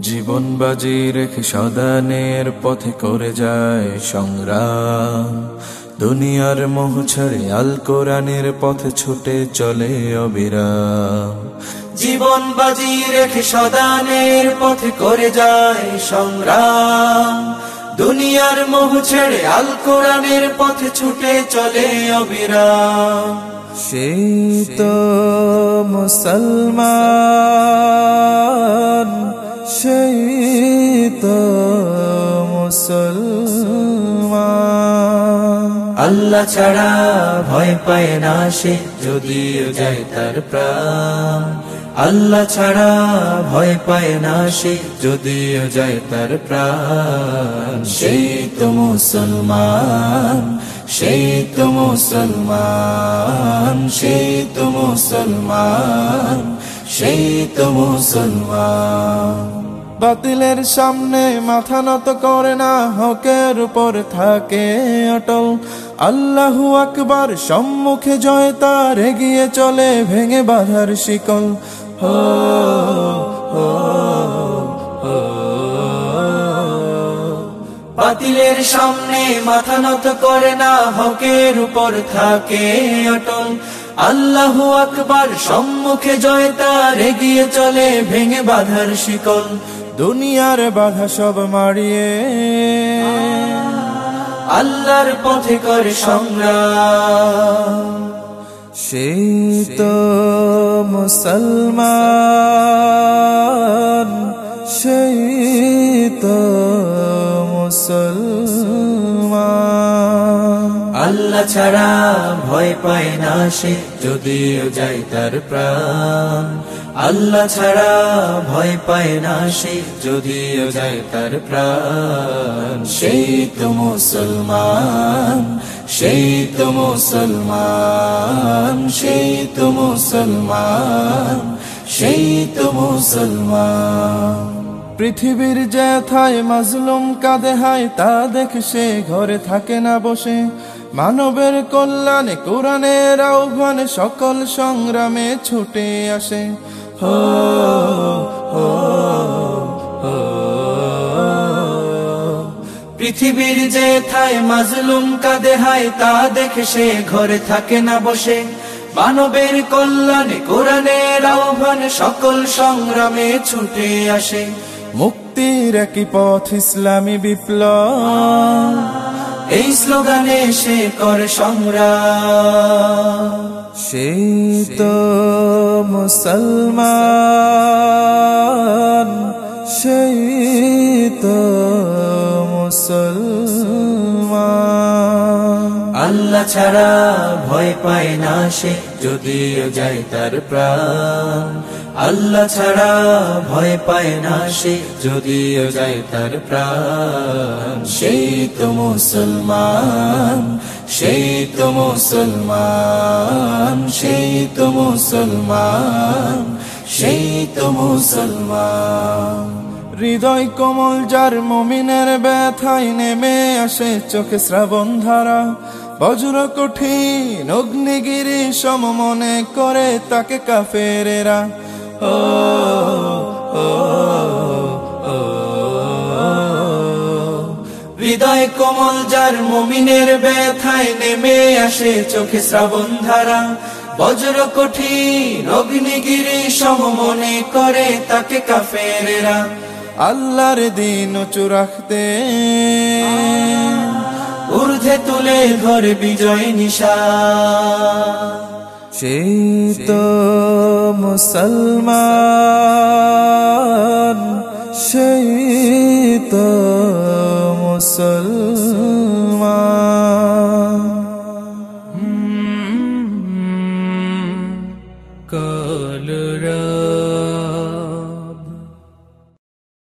জীবন বাজি রেখে সদানের পথে করে যায় সংগ্রাম। দুনিয়ার মোহ ছেড়ে আল কোরআনের পথে ছুটে চলে অবিরাম। জীবন বাজি রেখে সদানের পথে করে যায় সংগ্রাম। দুনিয়ার মোহ ছেড়ে আল কোরআনের পথে ছুটে চলে অবিরাম। সেই তো মুসলমান। সেই তো আল্লাহ ছাড়া ভয় পায় না সে, যদিও যায় তার প্রাণ। আল্লাহ ছাড়া ভয় পায় না সে, যদিও যায় তার প্রাণ। সেই তো মুসলমান, সেই তো মুসলমান, সেই তো মুসলমান, সেই তো মুসলমান। বাতিলের সামনে মাথা নত করে না, হকের উপর থাকে অটল। আল্লাহু আকবার, সম্মুখে জয় তার, এগিয়ে চলে, ভেঙে বাধার শিকল। হো বাতিলের সামনে মাথা নত করে না, হকের উপর থাকে অটল। আল্লাহ আকবার, সম্মুখে জয় তার, এগিয়ে চলে, ভেঙে বাধার শিকল। দুনিয়ার বাধা সব মারিয়ে আল্লাহর পথে করে সংগ্রাম। সেই তো মুসলমান, সেই তো মুসলমান। আল্লাহ ছাড়া ভয় পায় না সে, যদিও যাই তার প্রাণ। আল্লাহ ছাড়া ভয় পায় না সে, যদিও যাই তার প্রাণ। সেই তো মুসলমান, সেই তো মুসলমান, সেই তো মুসলমান, সেই তো মুসলমান। পৃথিবীর যেথায় মাজলুম কাঁদে হায়, তা দেখে সে ঘরে থাকে না বসে। মানবের কল্যাণে, কোরআনের আহ্বানে সকল সংগ্রামে ছুটে আসে। পৃথিবীর যেথায় মাজলুম কাঁদে হায় তা দেখে সে ঘরে থাকে না বসে। মানবের কল্যাণে কোরআনের আহ্বানে সকল সংগ্রামে ছুটে আসে। মুক্তির একই পথ ইসলামী বিপ্লব। এই স্লোগানে সে করে সংগ্রাম। সেই তো মুসলমান সেই তো মুসলমান। আল্লাহ ছাড়া ভয় পায় না সে, যদিও যায় তার প্রাণ। আল্লাহ ছাড়া ভয় পায় না সে, যদিও যায় তার প্রাণ। সেই তো মুসলমান, সেই তো মুসলমান, সেই তো মুসলমান, সেই তো মুসলমান। হৃদয় কোমল যার মমিনের ব্যথায় নেমে আসে চোখে শ্রাবণ ধারা। বজ্র কঠিন অগ্নিগিরি সম মনে করে তাকে কাফেরেরা। ও হৃদয় কোমল যার মমিনের ব্যথায় নেমে আসে চোখে শ্রাবণ ধারা। বজ্র কঠিন অগ্নিগিরি সম মনে করে তাকে কাফেরেরা। আল্লাহর দিন উঁচু রাখতে তুলে ধরে বিজয় নিশা সেই তো মুসলমান সেই তো মুসলমান কাল